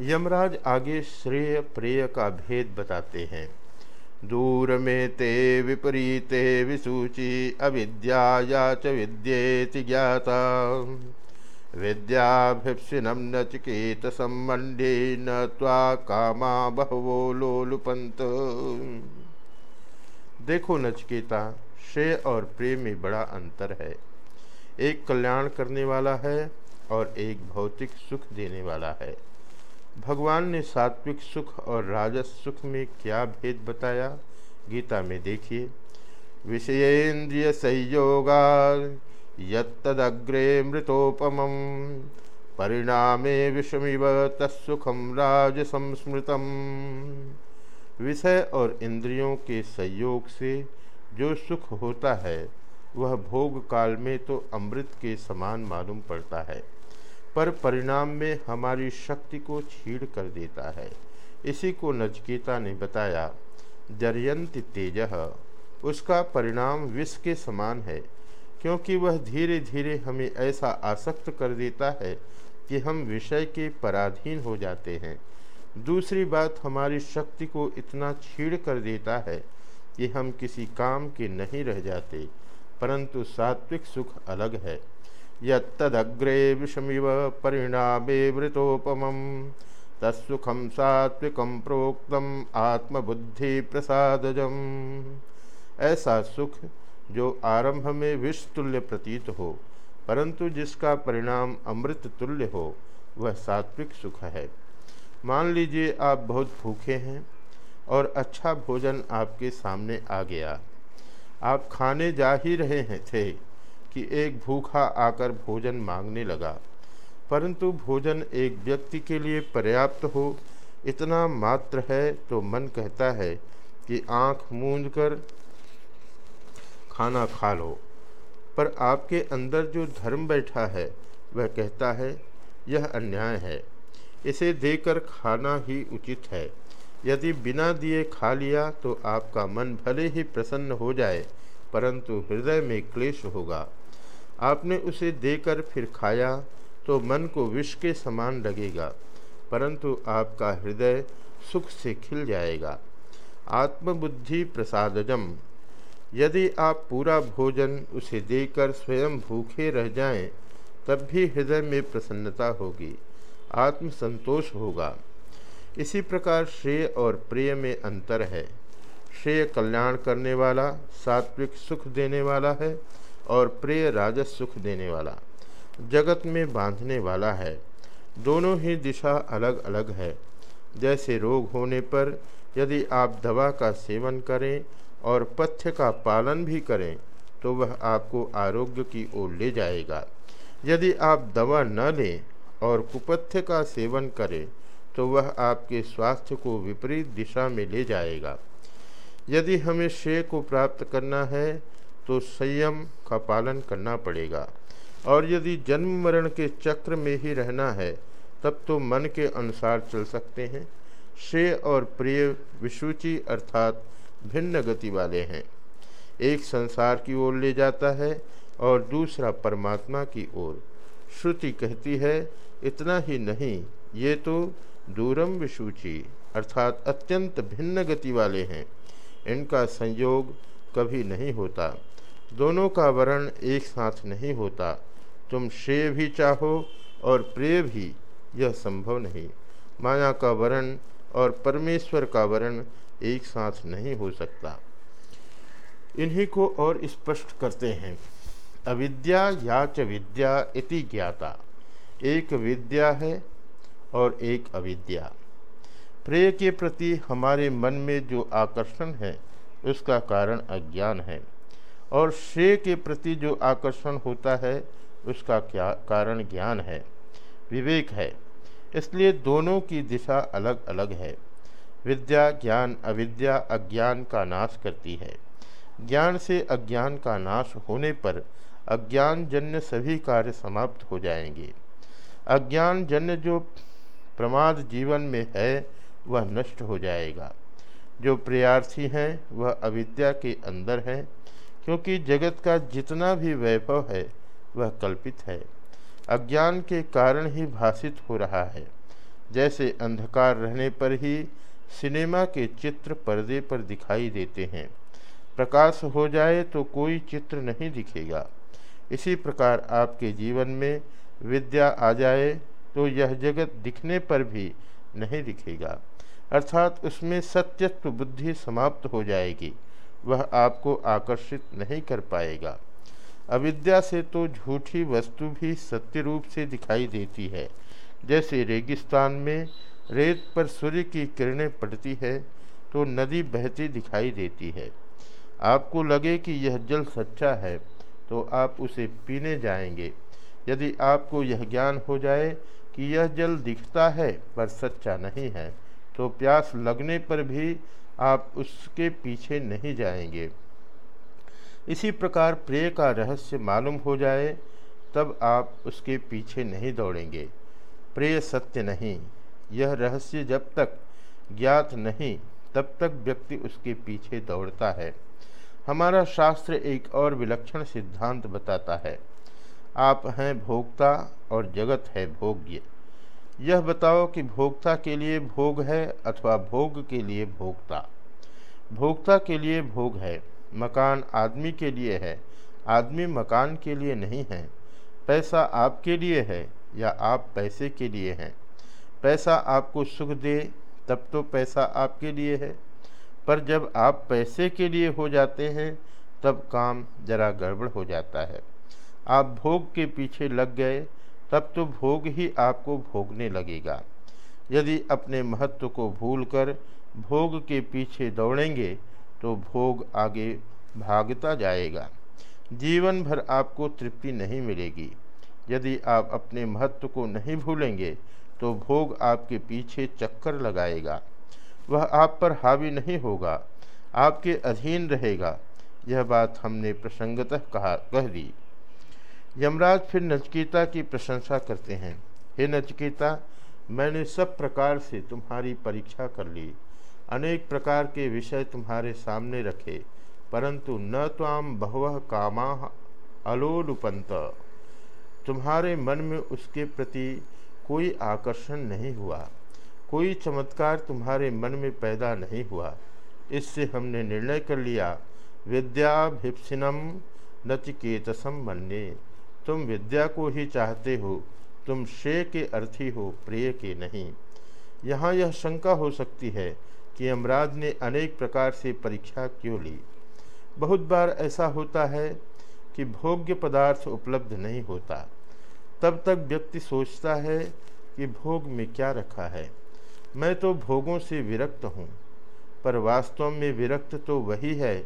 यमराज आगे श्रेय प्रेय का भेद बताते हैं। दूर में ते विपरीते विसूचि, अविद्या च विद्येति ज्ञाता। विद्याभिप्सिनम नचिकेत संबंधी न त्वा कामा बहवो लोलुपंत देखो नचकेता, श्रेय और प्रेम में बड़ा अंतर है। एक कल्याण करने वाला है और एक भौतिक सुख देने वाला है। भगवान ने सात्विक सुख और राजस सुख में क्या भेद बताया? गीता में देखिए। विषयेन्द्रिय संयोगा यदग्रे मृतोपम, परिणामे विषमिव तत्सुखम राज संस्मृतम विषय और इंद्रियों के संयोग से जो सुख होता है, वह भोग काल में तो अमृत के समान मालूम पड़ता है। पर परिणाम में हमारी शक्ति को छीड़ कर देता है। इसी को नचकेता ने बताया, जरियंत तेज, उसका परिणाम विष के समान है, क्योंकि वह धीरे धीरे हमें ऐसा आसक्त कर देता है कि हम विषय के पराधीन हो जाते हैं। दूसरी बात, हमारी शक्ति को इतना छीड़ कर देता है कि हम किसी काम के नहीं रह जाते, परंतु सात्विक सुख अलग है। यदग्रे विषमिव परिणामे वृतोपम तत्सुखम सात्विकम प्रोक्तम आत्मबुद्धि प्रसादजम ऐसा सुख जो आरंभ में विष तुल्य प्रतीत हो, परंतु जिसका परिणाम अमृत तुल्य हो, वह सात्विक सुख है। मान लीजिए आप बहुत भूखे हैं और अच्छा भोजन आपके सामने आ गया। आप खाने जा ही रहे हैं, थे। कि एक भूखा आकर भोजन मांगने लगा, परंतु भोजन एक व्यक्ति के लिए पर्याप्त हो, इतना मात्र है तो मन कहता है कि आँख मूंद कर खाना खा लो। पर आपके अंदर जो धर्म बैठा है, वह कहता है, यह अन्याय है। इसे देकर खाना ही उचित है। यदि बिना दिए खा लिया तो आपका मन भले ही प्रसन्न हो जाए, परंतु हृदय में क्लेश होगा। आपने उसे देकर फिर खाया तो मन को विष के समान लगेगा परंतु आपका हृदय सुख से खिल जाएगा। आत्मबुद्धि प्रसादजम। यदि आप पूरा भोजन उसे देकर स्वयं भूखे रह जाएँ, तब भी हृदय में प्रसन्नता होगी आत्मसंतोष होगा। इसी प्रकार श्रेय और प्रिय में अंतर है। श्रेय कल्याण करने वाला सात्विक सुख देने वाला है और प्रिय राजस सुख देने वाला। जगत में बांधने वाला है। दोनों ही दिशा अलग अलग है। जैसे रोग होने पर यदि आप दवा का सेवन करें और पथ्य का पालन भी करें तो वह आपको आरोग्य की ओर ले जाएगा। यदि आप दवा न लें और कुपथ्य का सेवन करें तो वह आपके स्वास्थ्य को विपरीत दिशा में ले जाएगा। यदि हमें श्रेय को प्राप्त करना है तो संयम का पालन करना पड़ेगा। और यदि जन्म मरण के चक्र में ही रहना है, तब तो मन के अनुसार चल सकते हैं। श्रेय और प्रिय विसूचि अर्थात भिन्न गति वाले हैं। एक संसार की ओर ले जाता है और दूसरा परमात्मा की ओर। श्रुति कहती है, इतना ही नहीं, ये तो दूरम विसूची अर्थात अत्यंत भिन्न गति वाले हैं। इनका संयोग कभी नहीं होता। दोनों का वर्ण एक साथ नहीं होता। तुम श्रेय भी चाहो और प्रेय भी, यह संभव नहीं। माया का वर्ण और परमेश्वर का वर्ण एक साथ नहीं हो सकता। इन्हीं को और स्पष्ट करते हैं। अविद्या या च विद्या इति ज्ञाता। एक विद्या है और एक अविद्या। प्रेय के प्रति हमारे मन में जो आकर्षण है उसका कारण अज्ञान है। और श्रेय के प्रति जो आकर्षण होता है, उसका क्या कारण ज्ञान है? विवेक है। इसलिए दोनों की दिशा अलग अलग है। विद्या ज्ञान अविद्या अज्ञान का नाश करती है। ज्ञान से अज्ञान का नाश होने पर अज्ञान जन्य सभी कार्य समाप्त हो जाएँगे। अज्ञान जन्य जो प्रमाद जीवन में है, वह नष्ट हो जाएगा। जो प्रयार्थी हैं, वह अविद्या के अंदर है, क्योंकि जगत का जितना भी वैभव है, वह कल्पित है। अज्ञान के कारण ही भाषित हो रहा है। जैसे अंधकार रहने पर ही सिनेमा के चित्र पर्दे पर दिखाई देते हैं। प्रकाश हो जाए तो कोई चित्र नहीं दिखेगा। इसी प्रकार आपके जीवन में विद्या आ जाए तो यह जगत दिखने पर भी नहीं दिखेगा। अर्थात उसमें सत्यत्व बुद्धि समाप्त हो जाएगी, वह आपको आकर्षित नहीं कर पाएगा। अविद्या से तो झूठी वस्तु भी सत्य रूप से दिखाई देती है। जैसे रेगिस्तान में रेत पर सूर्य की किरणें पड़ती है तो नदी बहती दिखाई देती है। आपको लगे कि यह जल सच्चा है तो आप उसे पीने जाएँगे। यदि आपको यह ज्ञान हो जाए कि यह जल दिखता है, पर सच्चा नहीं है तो प्यास लगने पर भी आप उसके पीछे नहीं जाएँगे। इसी प्रकार प्रिय का रहस्य मालूम हो जाए, तब आप उसके पीछे नहीं दौड़ेंगे। प्रिय सत्य नहीं, यह रहस्य जब तक ज्ञात नहीं, तब तक व्यक्ति उसके पीछे दौड़ता है। हमारा शास्त्र एक और विलक्षण सिद्धांत बताता है। आप हैं भोक्ता और जगत है भोग्य। यह बताओ कि भोक्ता के लिए भोग है अथवा भोग के लिए भोक्ता? भोक्ता के लिए भोग है, मकान आदमी के लिए है। आदमी मकान के लिए नहीं है। पैसा आपके लिए है या आप पैसे के लिए हैं? पैसा आपको सुख दे, तब तो पैसा आपके लिए है। पर जब आप पैसे के लिए हो जाते हैं, तब काम जरा गड़बड़ हो जाता है। आप भोग के पीछे लग गए तब तो भोग ही आपको भोगने लगेगा। यदि अपने महत्व को भूलकर भोग के पीछे दौड़ेंगे तो भोग आगे भागता जाएगा। जीवन भर आपको तृप्ति नहीं मिलेगी। यदि आप अपने महत्व को नहीं भूलेंगे तो भोग आपके पीछे चक्कर लगाएगा। वह आप पर हावी नहीं होगा, आपके अधीन रहेगा। यह बात हमने प्रसंगतः कहा, कह दी। यमराज फिर नचकेता की प्रशंसा करते हैं। हे नचकेता, मैंने सब प्रकार से तुम्हारी परीक्षा कर ली। अनेक प्रकार के विषय तुम्हारे सामने रखे, परंतु न ताम बहु कामा अलोलुपंत तुम्हारे मन में उसके प्रति कोई आकर्षण नहीं हुआ। कोई चमत्कार तुम्हारे मन में पैदा नहीं हुआ। इससे हमने निर्णय कर लिया, विद्याभिप्सिनम नचिकेतसम मन्ने तुम विद्या को ही चाहते हो, तुम श्रेय के अर्थी हो, प्रिय के नहीं। यहाँ यह शंका हो सकती है कि यमराज ने अनेक प्रकार से परीक्षा क्यों ली। बहुत बार ऐसा होता है कि भोग्य पदार्थ उपलब्ध नहीं होता। तब तक व्यक्ति सोचता है कि भोग में क्या रखा है। मैं तो भोगों से विरक्त हूँ, पर वास्तव में विरक्त तो वही है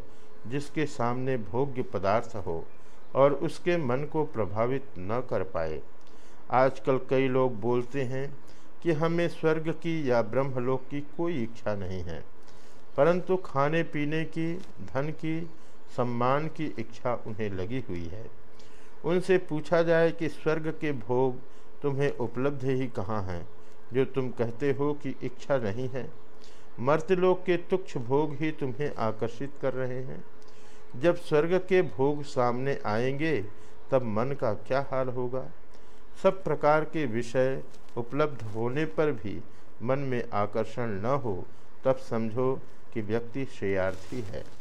जिसके सामने भोग्य पदार्थ हो। और उसके मन को प्रभावित न कर पाए। आजकल कई लोग बोलते हैं कि हमें स्वर्ग की या ब्रह्मलोक की कोई इच्छा नहीं है, परंतु खाने पीने की, धन की, सम्मान की इच्छा उन्हें लगी हुई है। उनसे पूछा जाए कि स्वर्ग के भोग तुम्हें उपलब्ध ही कहाँ हैं, जो तुम कहते हो कि इच्छा नहीं है? मर्तलोक के तुक्ष भोग ही तुम्हें आकर्षित कर रहे हैं। जब स्वर्ग के भोग सामने आएँगे, तब मन का क्या हाल होगा? सब प्रकार के विषय उपलब्ध होने पर भी मन में आकर्षण न हो, तब समझो कि व्यक्ति श्रेयार्थी है।